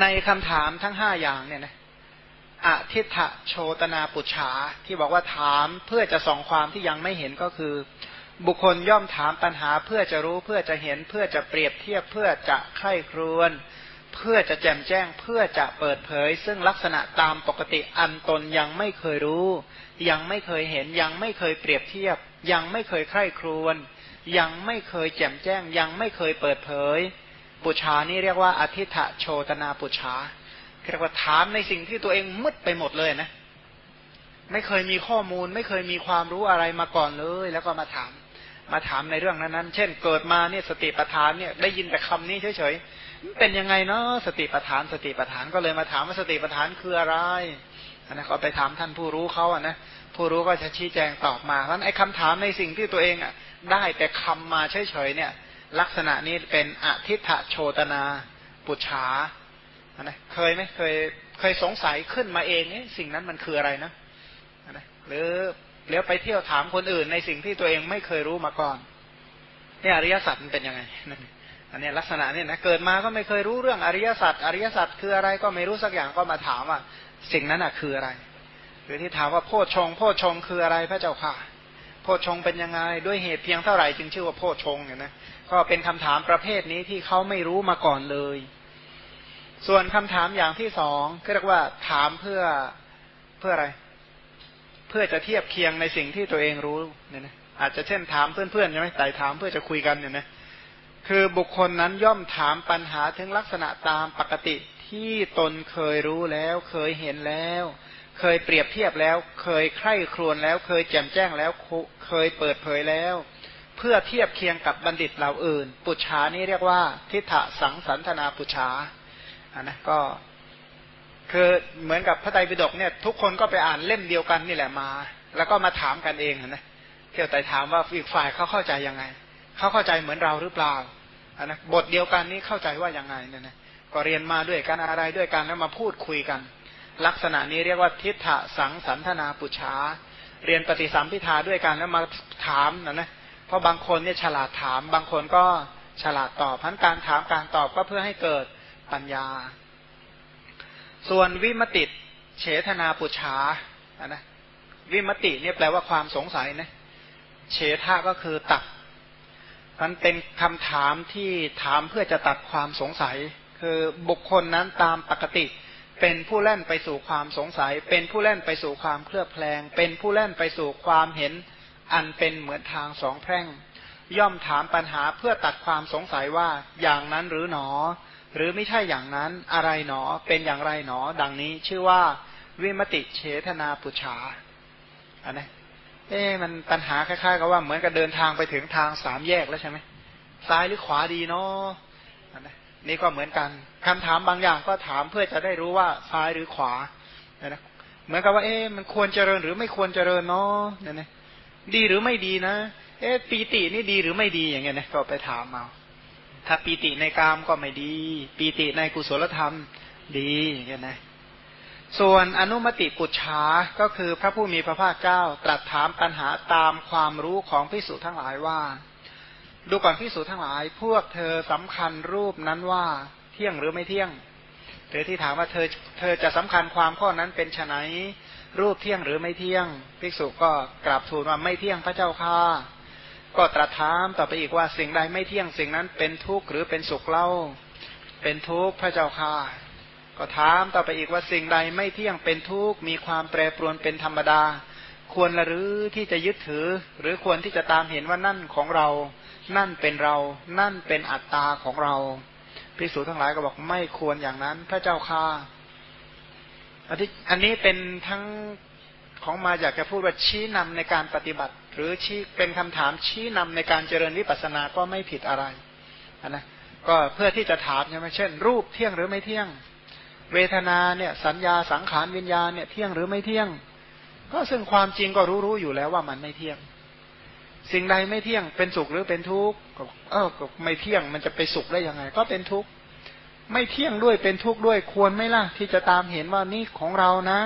ในคำถามทั้งห้าอย่างเนี่ยนะอทิฏฐโชตนาปุจฉาที่บอกว่าถามเพื่อจะส่องความที่ยังไม่เห็นก็คือ บุคคลย่อมถามปัญหาเพื่อจะรู้เพื่อจะเห็นเพื่อจะเปรียบเทียบเพื่อจะไข้ครวน เพื่อจะแจ่มแจ้งเพื่อจะเปิดเผย ซึ่งลักษณะตามปกติอันตนยังไม่เคยรู้ ยังไม่เคยเห็นยังไม่เคยเปรียบเทียบ ยังไม่เคยไข้ครวน ยังไม่เคยแจ่มแจ้ง ยังไม่เคยเปิดเผย ปุชานี่เรียกว่าอธิษฐโชตนาปุชาเรียกว่าถามในสิ่งที่ตัวเองมืดไปหมดเลยนะ ไม่เคยมีข้อมูล ไม่เคยมีความรู้อะไรมาก่อนเลย แล้วก็มาถาม มาถามในเรื่องนั้นๆ เช่น เกิดมาเนี่ยสติปัฏฐานเนี่ยได้ยินแต่คำนี้เฉยๆเป็นยังไงเนาะสติปัฏฐาน สติปัฏฐานก็เลยมาถามว่าสติปัฏฐานคืออะไรอันนั้นเขาไปถามท่านผู้รู้เขาอะนะผู้รู้ก็จะชี้แจงตอบมาเพราะไอ้คำถามในสิ่งที่ตัวเองอะ ได้แต่คำมาเฉยๆเนี่ย ลักษณะนี้เป็นอทิฐโชตนาปุจฉานะเคยไหมเคยเคยสงสัยขึ้นมาเองเสิ่งนั้นมันคืออะไรนะนะหรือเลี้ยวไปเที่ยวถามคนอื่นในสิ่งที่ตัวเองไม่เคยรู้มาก่อนเนี่ยอริยสัจมันเป็นยังไงอันนี้ลักษณะนี้นะเกิดมาก็ไม่เคยรู้เรื่องอริยสัจอริยสัจคืออะไรก็ไม่รู้สักอย่างก็มาถามว่า สิ่งนั้นอะคืออะไร หรือที่ถามว่าโพชฌงโพชฌงคืออะไรพระเจ้าค่ะ พชงเป็นยังไง ด้วยเหตุเพียงเท่าไหร่จึงชื่อว่าโพชงเนี่ยนะก็เป็นคำถามประเภทนี้ที่เขาไม่รู้มาก่อนเลย ส่วนคำถามอย่างที่สองก็เรียกว่าถามเพื่อเพื่ออะไร เพื่อจะเทียบเคียงในสิ่งที่ตัวเองรู้เนี่ยนะอาจจะเช่นถามเพื่อนๆใช่ไหมไต่ถามเพื่อจะคุยกันเนี่ยนะคือบุคคลนั้นย่อมถามปัญหาถึงลักษณะตามปกติที่ตนเคยรู้แล้วเคยเห็นแล้ว เคยเปรียบเทียบแล้ว เคยใคร่ครวญแล้ว เคยแจ่มแจ้งแล้ว เคยเปิดเผยแล้ว เพื่อเทียบเคียงกับบัณฑิตเหล่าอื่น ปุจฉานี้เรียกว่าทิฏฐสังสันธนาปุจฉาอันนะก็คือเหมือนกับพระไตรปิฎกเนี่ย ทุกคนก็ไปอ่านเล่มเดียวกันนี่แหละมา แล้วก็มาถามกันเองนะเที่ยวแต่ถามว่าอีกฝ่ายเขาเข้าใจยังไงเขาเข้าใจเหมือนเราหรือเปล่าอันนะบทเดียวกันนี้เข้าใจว่ายังไงเนี่ยนะก็เรียนมาด้วยกันอะไรด้วยกันแล้วมาพูดคุยกัน ลักษณะนี้เรียกว่าทิฏฐสังสันทนาปุชาเรียนปฏิสัมพิทาด้วยกันแล้วมาถามนะนะเพราะบางคนเนี่ยฉลาดถาม บางคนก็ฉลาดตอบพันการถามการตอบก็เพื่อให้เกิดปัญญา ส่วนวิมติเฉทนาปุชาอะนะ วิมติเนี่ยแปลว่าความสงสัยนะเฉทาก็คือตัดมันเป็นคำถามที่ถามเพื่อจะตัดความสงสัย คือบุคคลนั้นตามปกติเเป็นผู้เล่นไปสู่ความสงสัย เป็นผู้เล่นไปสู่ความเคลือบแคลง เป็นผู้เล่นไปสู่ความเห็น อันเป็นเหมือนทางสองแพร่ง ย่อมถามปัญหาเพื่อตัดความสงสัยว่าอย่างนั้นหรือหนอ หรือไม่ใช่อย่างนั้นอะไรหนอ เป็นอย่างไรหนอ ดังนี้ชื่อว่า วิมติเฉทนาปุชาอันนี้เอ๊มันปัญหาคล้ายๆกับว่าเหมือนกับเดินทางไปถึงทางสามแยกแล้วใช่ไหมซ้ายหรือขวาดีเนาะอั นี่ก็เหมือนกันคำถามบางอย่างก็ถามเพื่อจะได้รู้ว่าซ้ายหรือขวานะเหมือนกับว่า เอ๊ะมันควรเจริญหรือไม่ควรเจริญเนาะเนี่ยดีหรือไม่ดีนะ เอ๊ะปีตินี่ดีหรือไม่ดีอย่างเงี้ยนะก็ไปถามเอาถ้าปีติในกามก็ไม่ดี ปีติในกุศลธรรมดีอย่างเงี้ยนะส่วนอนุมติปุจฉาก็คือพระผู้มีพระภาคเจ้าตรัสถามปัญหาตามความรู้ของพิสุทั้งหลายว่า ดูก่อนพิสุทั้งหลาย พวกเธอสำคัญรูปนั้นว่าเที่ยงหรือไม่เที่ยงหรือที่ถามว่าเธอเธอจะสำคัญความข้อนั้นเป็นไนรูปเที่ยงหรือไม่เที่ยง ภิกษุก็กราบทูลว่าไม่เที่ยงพระเจ้าค่ะ ก็ตรัสถามต่อไปอีกว่าสิ่งใดไม่เที่ยงสิ่งนั้นเป็นทุกข์หรือเป็นสุขเล่า เป็นทุกข์พระเจ้าค่ะ ก็ถามต่อไปอีกว่าสิ่งใดไม่เที่ยงเป็นทุกข์มีความแปรปรวนเป็นธรรมดา ควรหรือที่จะยึดถือ หรือควรที่จะตามเห็นว่านั่นของเรา นั่นเป็นเรา นั่นเป็นอัตตาของเราพิสูจทั้งหลายก็บอกไม่ควรอย่างนั้น พระเจ้าค่ะอันนี้เป็นทั้งของมาอยากจะพูดว่าชี้นำในการปฏิบัติ หรือชี้เป็นคำถามชี้นำในการเจริญวิปัสสนาก็ไม่ผิดอะไรนะก็เพื่อที่จะถามใช่ไหมเช่น รูปเที่ยงหรือไม่เที่ยง เวทนาเนี่ย สัญญาสังขารวิญญาณเนี่ยเที่ยงหรือไม่เที่ยง ก็ซึ่งความจริงก็รู้ๆอยู่แล้วว่ามันไม่เที่ยง สิ่งใดไม่เที่ยงเป็นสุขหรือเป็นทุกข์ก็เออก็ไม่เที่ยงมันจะไปสุขได้ยังไง ก็เป็นทุกข์ไม่เที่ยงด้วยเป็นทุกข์ด้วยควรไหมล่ะ ที่จะตามเห็นว่านี่ของเรานะ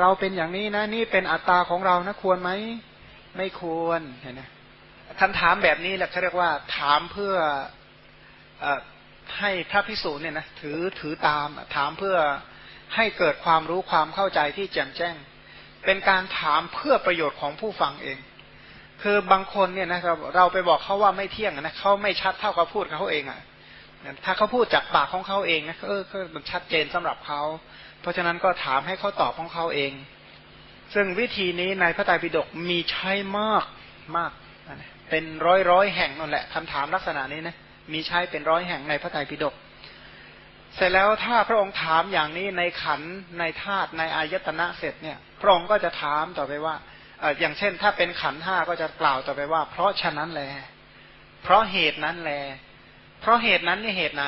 เราเป็นอย่างนี้นะ นี่เป็นอัตตาของเรานะควรไหมไม่ควรเห็นไหมคำถามแบบนี้แหละเขาเรียกว่าถามเพื่ออให้พระพิสูจน์เนี่ยนะถือถือตามถามเพื่อให้เกิดความรู้ความเข้าใจที่แจ่มแจ้ง เป็นการถามเพื่อประโยชน์ของผู้ฟังเอง คือบางคนเนี่ยนะครับ เราไปบอกเขาว่าไม่เที่ยงนะเขาไม่ชัดเท่ากับพูดเขาเองอะ่ะถ้าเขาพูดจากปากของเขาเองนะเออมันชัดเจนสำหรับเขาเพราะฉะนั้นก็ถามให้เขาตอบของเขาเอง ซึ่งวิธีนี้ในพระไตรปิฎกมีใช้มากมากเป็นร้อยร้อยแห่งนั่นแหละคำถามลักษณะนี้นะมีใช้เป็นร้อยแห่งในพระไตรปิฎกเสร็จแล้วถ้าพระองค์ถามอย่างนี้ในขันในธาตุในอายตนะเสร็จเนี่ย พระองค์ก็จะถามต่อไปว่า อย่างเช่น ถ้าเป็นขันห้าก็จะกล่าวต่อไปว่า เพราะฉะนั้นแล เพราะเหตุนั้นแล เพราะเหตุนั้นนี่เหตุไหน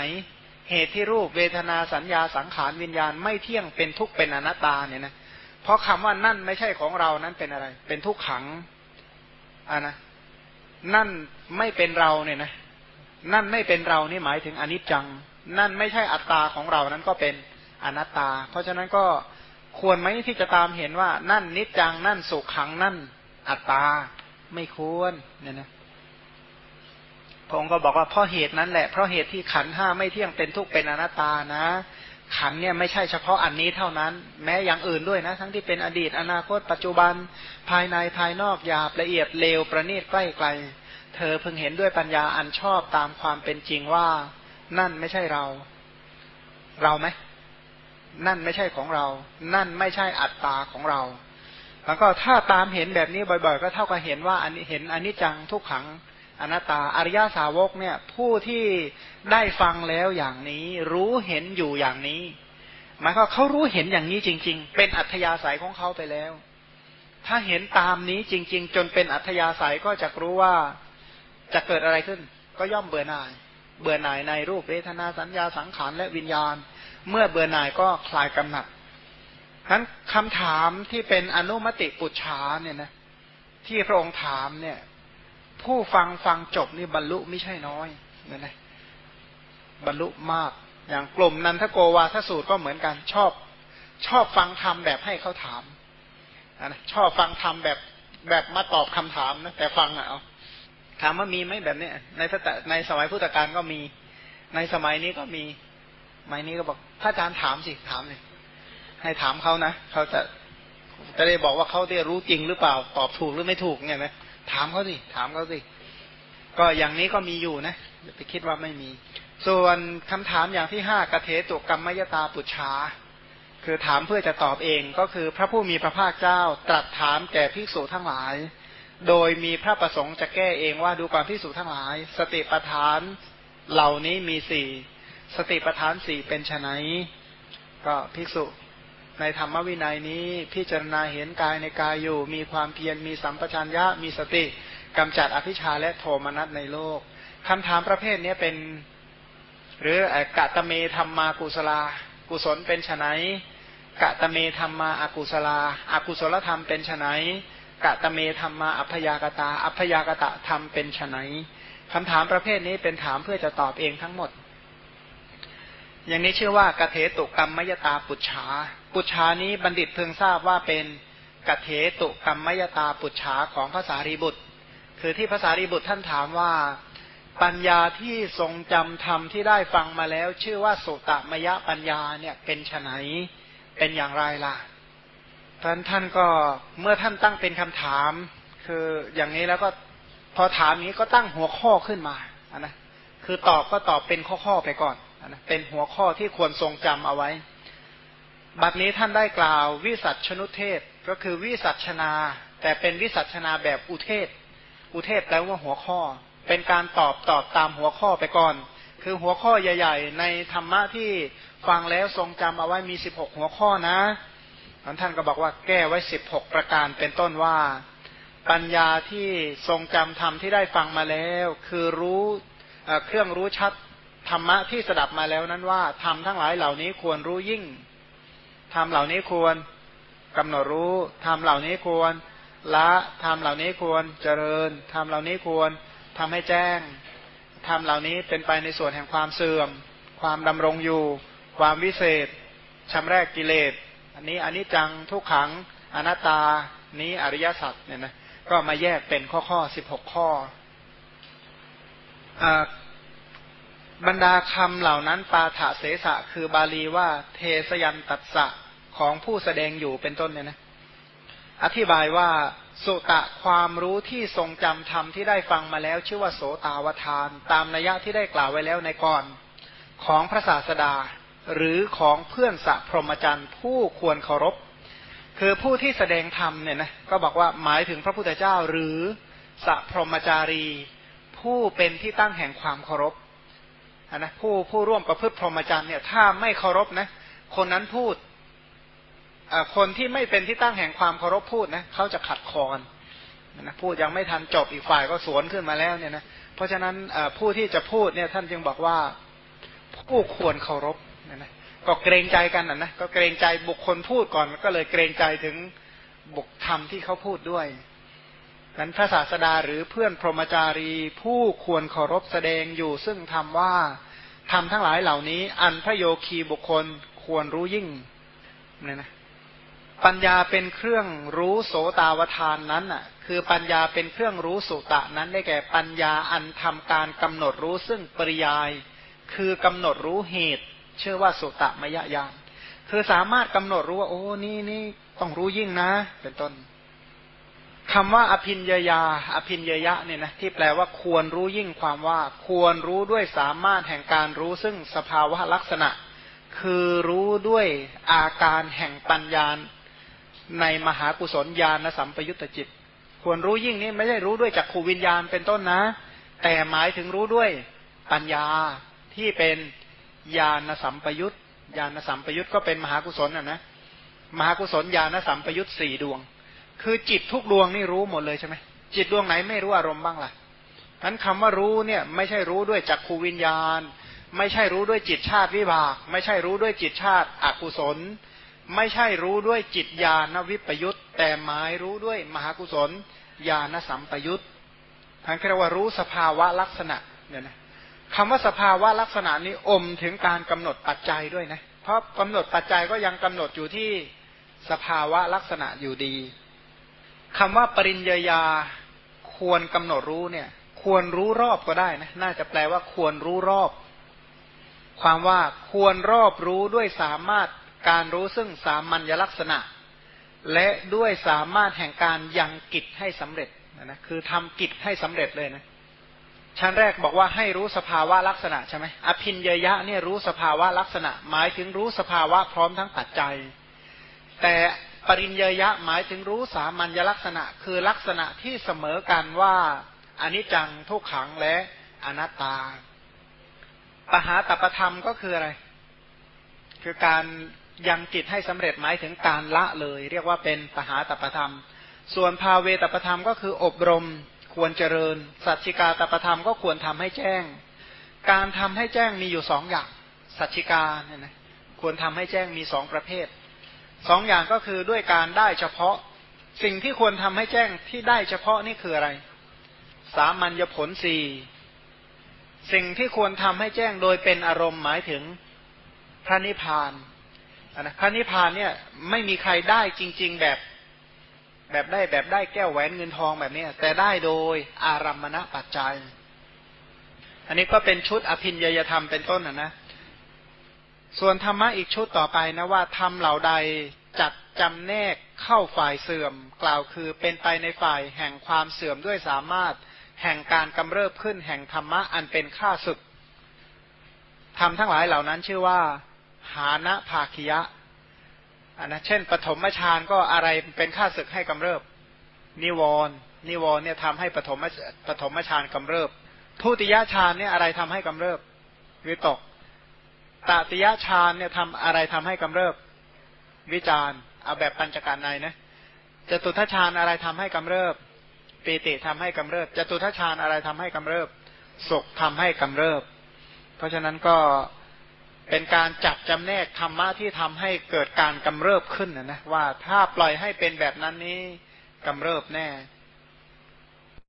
เหตุที่รูปเวทนาสัญญาสังขารวิญญาณไม่เที่ยงเป็นทุกข์เป็นอนัตตาเนี่ยนะเพราะคำว่านั่นไม่ใช่ของเรานั้นเป็นอะไร เป็นทุกขังอ่านะนั่นไม่เป็นเราเนี่ยนะนั่นไม่เป็นเรานี่หมายถึงอนิจจัง นั่นไม่ใช่อัตตาของเรานั้นก็เป็นอนัตตา เพราะฉะนั้นก็ ควรไหมที่จะตามเห็นว่า นั่นนิจจังนั่นสุขขังนั่น อัตตา ไม่ควรเนี่ยนะพระองค์ก็บอกว่าเพราะเหตุนั้นแหละเพราะเหตุที่ขันห้าไม่เที่ยงเป็นทุกข์เป็นอนัตตานะ ขันเนี่ยไม่ใช่เฉพาะอันนี้เท่านั้น แม้อย่างอื่นด้วยนะ ทั้งที่เป็นอดีตอนาคต ปัจจุบันภายในภายนอกหยาบละเอียดเลวประณีตใกล้ไกล เธอเพิ่งเห็นด้วยปัญญาอันชอบตามความเป็นจริงว่า นั่นไม่ใช่เรา เราไหม นั่นไม่ใช่ของเรา นั่นไม่ใช่อัตตาของเรา แล้วก็ถ้าตามเห็นแบบนี้บ่อย ๆ ก็เท่ากับเห็นว่าอันนี้เห็นอนิจจังทุกขังอนัตตาอริยาสาวกเนี่ยผู้ที่ได้ฟังแล้วอย่างนี้ รู้เห็นอยู่อย่างนี้หมายความเขารู้เห็นอย่างนี้จริง ๆ เป็นอัธยาศัยของเขาไปแล้ว ถ้าเห็นตามนี้จริง ๆ จนเป็นอัธยาศัยก็จะรู้ว่าจะเกิดอะไรขึ้น ก็ย่อมเบื่อหน่าย เบื่อหน่ายในรูปเวทนาสัญญาสังขารและวิญญาณ เมื่อเบื่อหน่ายก็คลายกำหนัดนั้นคำถามที่เป็นอนุมติปุจฉาเนี่ยนะที่พระองค์ถามเนี่ย ผู้ฟังฟังจบนี่บรรลุไม่ใช่น้อยเนี่ยนะบรรลุมาก อย่างกลุ่มนันทโกวาทสูตรก็เหมือนกันชอบ ชอบฟังธรรมแบบให้เขาถามนะชอบฟังธรรมแบบแบบมาตอบคำถามนะแต่ฟังอะเอาถามว่ามีไหมแบบเนี้ยในพระในสมัยพุทธกาลก็มี ในสมัยนี้ก็มีสมัยนี้ก็บอก พระอาจารย์ถามสิถามเลยให้ถามเขานะเขาจะจะได้บอกว่าเขาได้รู้จริงหรือเปล่า ตอบถูกหรือไม่ถูกเนี่ยนะถามเขาสิถามเขาสิก็อย่างนี้ก็มีอยู่นะอย่าไปคิดว่าไม่มี ส่วนคำถามอย่างที่ห้ากเทตุกรรมมยตาปุชาคือถามเพื่อจะตอบเองก็คือพระผู้มีพระภาคเจ้า ตรัสถามแก่ภิกษุทั้งหลาย โดยมีพระประสงค์จะแก้เองว่าดูความพิสูจทั้งหลาย สติปัฏฐานเหล่านี้มีสี่ สติปัฏฐานสี่เป็นไนก็ภิกษุในธรรมวินัยนี้พิจารณาเห็นกายในกายอยู่ มีความเพียรมีสัมปชัญญะมีสติกำจัดอภิชาและโทมนัสในโลกคำถามประเภทนี้เป็น หรือกะตะเมธรรมากุศลา กุศลเป็นไนกะตะเมธรรมาอากุศลาอากุศลธรรมเป็นไนกะตะเมธรรมาอัพยากตา อัพยากตะธรรมเป็นไนคำถามประเภทนี้เป็นถามเพื่อจะตอบเองทั้งหมด อย่างนี้ชื่อว่ากเทตุกรรมมยตาปุจฉา ปุจฉานี้บัณฑิตเพิ่งทราบว่าเป็นกเทตุกรรมมยตาปุจฉาของภาษารีบุตร คือที่ภาษารีบุตรท่านถามว่า ปัญญาที่ทรงจำธรรมที่ได้ฟังมาแล้ว ชื่อว่าโสตมยปัญญาเนี่ยเป็นไฉนเป็นอย่างไรล่ะท่านท่านก็เมื่อท่านตั้งเป็นคำถาม คืออย่างนี้แล้วก็พอถามนี้ก็ตั้งหัวข้อขึ้นมาอนนะคือตอบก็ตอบเป็นข้อๆไปก่อน นะเป็นหัวข้อที่ควรทรงจำเอาไว้ บัดนี้ท่านได้กล่าววิสัชนุเทศก็คือวิสัชนา แต่เป็นวิสัชนาแบบอุเทศ อุเทศแปลว่าหัวข้อ เป็นการตอบตอบตามหัวข้อไปก่อน คือหัวข้อใหญ่ ๆ ในธรรมะที่ฟังแล้วทรงจำเอาไว้มีสิบหกหัวข้อนะท่านก็บอกว่าแก้ไว้สิบหกประการเป็นต้นว่า ปัญญาที่ทรงจำธรรมที่ได้ฟังมาแล้ว คือรู้เครื่องรู้ชัด ธรรมะที่สดับมาแล้วนั้นว่าธรรมทั้งหลายเหล่านี้ควรรู้ยิ่งธรรมเหล่านี้ควรกำหนดรู้ธรรมเหล่านี้ควรละธรรมเหล่านี้ควรเจริญธรรมเหล่านี้ควรทำให้แจ้งธรรมเหล่านี้เป็นไปในส่วนแห่งความเสื่อม ความดำรงอยู่ ความวิเศษชำแรกกิเลส อันนี้อันนี้จังทุกขังอนัตตานี้อริยสัจเนี่ยนะก็มาแยกเป็นข้อข้อสิบหกข้ออ บรรดาคำเหล่านั้นปาถะเสสะ คือบาลีว่าเทสยันตัสสะของผู้แสดงอยู่เป็นต้นเนี่ยนะ อธิบายว่าสุตะความรู้ที่ทรงจำธรรมที่ได้ฟังมาแล้ว ชื่อว่าโสตาวทาน ตามนัยยะที่ได้กล่าวไว้แล้วในก่อนของพระศาสดา หรือของเพื่อนสัพรหมจรรย์ผู้ควรเคารพ คือผู้ที่แสดงธรรมเนี่ยนะก็บอกว่าหมายถึงพระพุทธเจ้าหรือสัพพรหมจารี ผู้เป็นที่ตั้งแห่งความเคารพ นะผู้ผู้ร่วมประพฤติพรหมจรรย์เนี่ยถ้าไม่เคารพนะ คนนั้นพูดคนที่ไม่เป็นที่ตั้งแห่งความเคารพพูดนะเขาจะขัดคอนนะพูดยังไม่ทันจบอีกฝ่ายก็สวนขึ้นมาแล้วเนี่ยนะเพราะฉะนั้นผู้ที่จะพูดเนี่ยท่านจึงบอกว่าผู้ควรเคารพนะนะก็เกรงใจกันนะนะก็เกรงใจบุคคลพูดก่อนก็เลยเกรงใจถึงบุคธรรมที่เขาพูดด้วย นั้นพระศาสดาหรือเพื่อนพรหมจารีผู้ควรเคารพแสดงอยู่ ซึ่งทำว่าทำทั้งหลายเหล่านี้ อันพระโยคีบุคคลควรรู้ยิ่งเนี่ยนะปัญญาเป็นเครื่องรู้โสตาวทานนั้นอะ คือปัญญาเป็นเครื่องรู้สุตะนั้นได้แก่ปัญญาอันทำการกำหนดรู้ซึ่งปริยาย คือกำหนดรู้เหตุ เชื่อว่าสุตะมยญาณคือสามารถกำหนดรู้ว่าโอ้นี่นี่ต้องรู้ยิ่งนะ เป็นต้น คำว่าอภินยยา อภินยยะเนี่ยนะที่แปลว่าควรรู้ยิ่งความว่า ควรรู้ด้วยสามารถแห่งการรู้ซึ่งสภาวะลักษณะ คือรู้ด้วยอาการแห่งปัญญาในมหากุศลญาณสัมปยุตตจิต ควรรู้ยิ่งนี้ไม่ใช่รู้ด้วยจักขูวิญญาณเป็นต้นนะ แต่หมายถึงรู้ด้วยปัญญาที่เป็นญาณสัมปยุตญาณสัมปยุตก็เป็นมหากุศลอะนะมหากุศลญาณสัมปยุตสี่ดวง คือจิตทุกดวงนี่รู้หมดเลยใช่ไหมจิตดวงไหนไม่รู้อารมณ์บ้างล่ะนั้นคำว่ารู้เนี่ยไม่ใช่รู้ด้วยจักขูวิญญาณ ไม่ใช่รู้ด้วยจิตชาติวิบาก ไม่ใช่รู้ด้วยจิตชาติอกุศล ไม่ใช่รู้ด้วยจิตญาณวิปยุตแต่หมายรู้ด้วยมหากุศลญาณสัมปยุตท่านเรียกว่ารู้สภาวะลักษณะเนี่ยนะคำว่าสภาวะลักษณะนี้อมถึงการกำหนดปัจจัยด้วยนะเพราะกำหนดปัจจัยก็ยังกำหนดอยู่ที่สภาวะลักษณะอยู่ดี คำว่าปริญญายาควรกำหนดรู้เนี่ย ควรรู้รอบก็ได้นะน่าจะแปลว่าควรรู้รอบ ความว่าควรรอบรู้ด้วยสามารถการรู้ซึ่งสามัญลักษณะ และด้วยสามารถแห่งการยังกิจให้สำเร็จนะคือทำกิจให้สำเร็จเลยนะชั้นแรกบอกว่าให้รู้สภาวะลักษณะใช่ไหมอภินยยะเนี่ยรู้สภาวะลักษณะ หมายถึงรู้สภาวะพร้อมทั้งปัจจัย แต่ ปริญญยะหมายถึงรู้สามัญลักษณะ คือลักษณะที่เสมอกันว่าอนิจจังทุกขังและอนัตตา ปหาตปธรรมก็คืออะไร คือการยังจิตให้สำเร็จหมายถึงการละเลย เรียกว่าเป็นปหาตปธรรม ส่วนภาเวตปธรรมก็คืออบรมควรเจริญ สัจจิกาตปธรรมก็ควรทำให้แจ้ง การทำให้แจ้งมีอยู่สองอย่าง สัจจิกาเนี่ยนะควรทำให้แจ้งมีสองประเภท สองอย่างก็คือด้วยการได้เฉพาะ สิ่งที่ควรทำให้แจ้งที่ได้เฉพาะนี่คืออะไร สามัญญผลสี่สิ่งที่ควรทำให้แจ้งโดยเป็นอารมณ์หมายถึงพระนิพพานนะพระนิพพานเนี่ยไม่มีใครได้จริง ๆ แบบแบบได้แบบได้แก้วแหวนเงินทองแบบนี้แต่ได้โดยอารัมมณปัจจัย อันนี้ก็เป็นชุดอภินยยธรรมเป็นต้นนะนะ ส่วนธรรมะอีกชุดต่อไปนะว่าธรรมเหล่าใดจัดจำแนกเข้าฝ่ายเสื่อม กล่าวคือเป็นไปในฝ่ายแห่งความเสื่อมด้วยสามารถ แห่งการกำเริบขึ้นแห่งธรรมะอันเป็นข้าศึกทำทั้งหลายเหล่านั้นชื่อว่า หานะภาคิยะอันนะเช่น ปฐมฌานก็อะไรเป็นค่าศึกให้กำเริบ นิวรณ์นิวรณ์เนี่ยทำให้ปฐมปฐมฌานกำเริบทุติยฌานเนี่ยอะไรทำให้กำเริบวิตก ตติยฌานเนี่ยทำอะไรทำให้กำเริบวิจารเอาแบบปัญจการในนะจตุทัชฌานอะไรทำให้กำเริบปีติทำให้กำเริบจตุทัชฌานอะไรทำให้กำเริบสุขทำให้กำเริบ เพราะฉะนั้นก็เป็นการจับจำแนกธรรมะที่ทำให้เกิดการกำเริบขึ้นนะนะว่าถ้าปล่อยให้เป็นแบบนั้นนี้กำเริบแน่